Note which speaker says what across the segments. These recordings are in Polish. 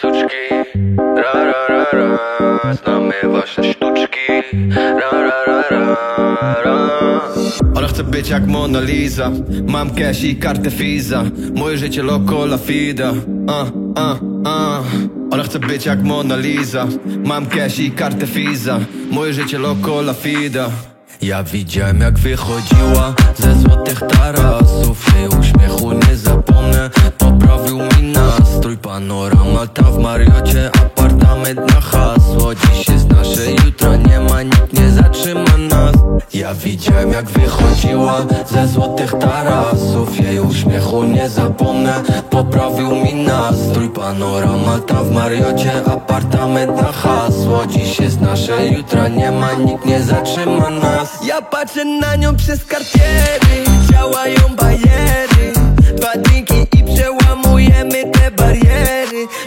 Speaker 1: suczki, ra ra ra ra Znamy wasze sztuczki, ra ra ra ra ra.
Speaker 2: Ona chce być jak Mona Lisa. Mam cash i kartę Visa Moje życie loco la fida. Uh, uh, uh. Ona chce być jak Mona Lisa. Mam cash i kartę Visa Moje życie loco la fida. Ja widziałem jak wychodziła ze złotych tarasów. Jej uśmiechu nie zapomnę Poprawił mi nastrój. Panorama tam w Mariocie Apartament na hasło. Dziś jest nasze, jutro nie ma Nikt nie zatrzyma nas. Ja widziałem jak wychodziła ze złotych tarasów. Jej uśmiechu nie zapomnę Poprawił mi nastrój. Panorama tam w Mariocie Apartament na hasło. Dziś jest nasze, jutro nie ma Nikt nie zatrzyma nas. Ja patrzę na nią przez kartiery Działają bariery Dwa drinki i przełamujemy te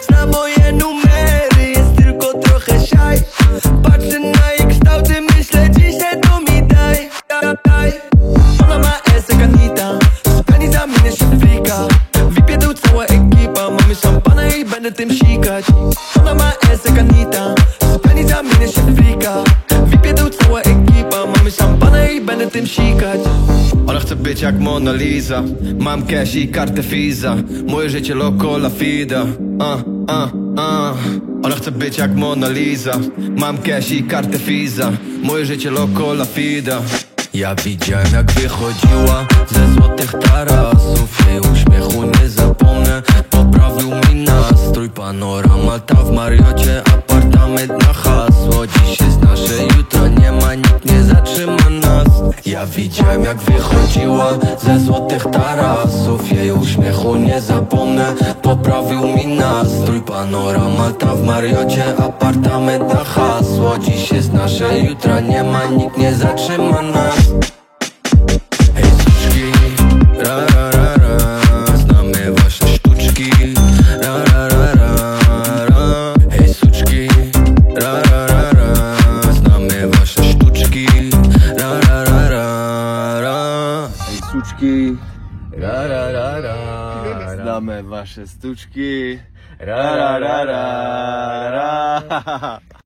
Speaker 2: Zna moje numery, jest tylko trochę szaj Patrzę na jej kształty, myślę dzisiaj to mi daj daj. Ona ma esek Anita Speni zamienię się w frika Wypie tu cała ekipa Mamy szampana i będę tym sikać. Ona ma esek Anita Speni zamienię się w frika Wypie tu cała ekipa Mamy szampana i będę tym sikać Chce być jak Mona Lisa. Mam cash i kartę Visa Moje życie loco la fida. Uh, uh, uh. Ona chce być jak Mona Lisa. Mam cash i kartę Visa Moje życie loco la fida. Ja widziałem jak wychodziła ze złotych tarasów. Jej uśmiechu nie zapomnę. Poprawił mi nastrój. Panorama tam w Mariocie Apartament na hasło. Dziś jest nasze, jutro nie ma Nikt nie zatrzyma Ja widziałem jak wychodziła ze złotych tarasów. Jej uśmiechu nie zapomnę. Poprawił mi nastrój. Panorama w Mariocie Apartament na hasło. Dziś jest nasze, jutro nie ma Nikt nie zatrzyma nas. Hej suczki, ra ra ra ra. Znamy wasze sztuczki, ra ra
Speaker 3: suczki, ra ra ra ra, znamy wasze sztuczki, ra. Ra ra ra ra.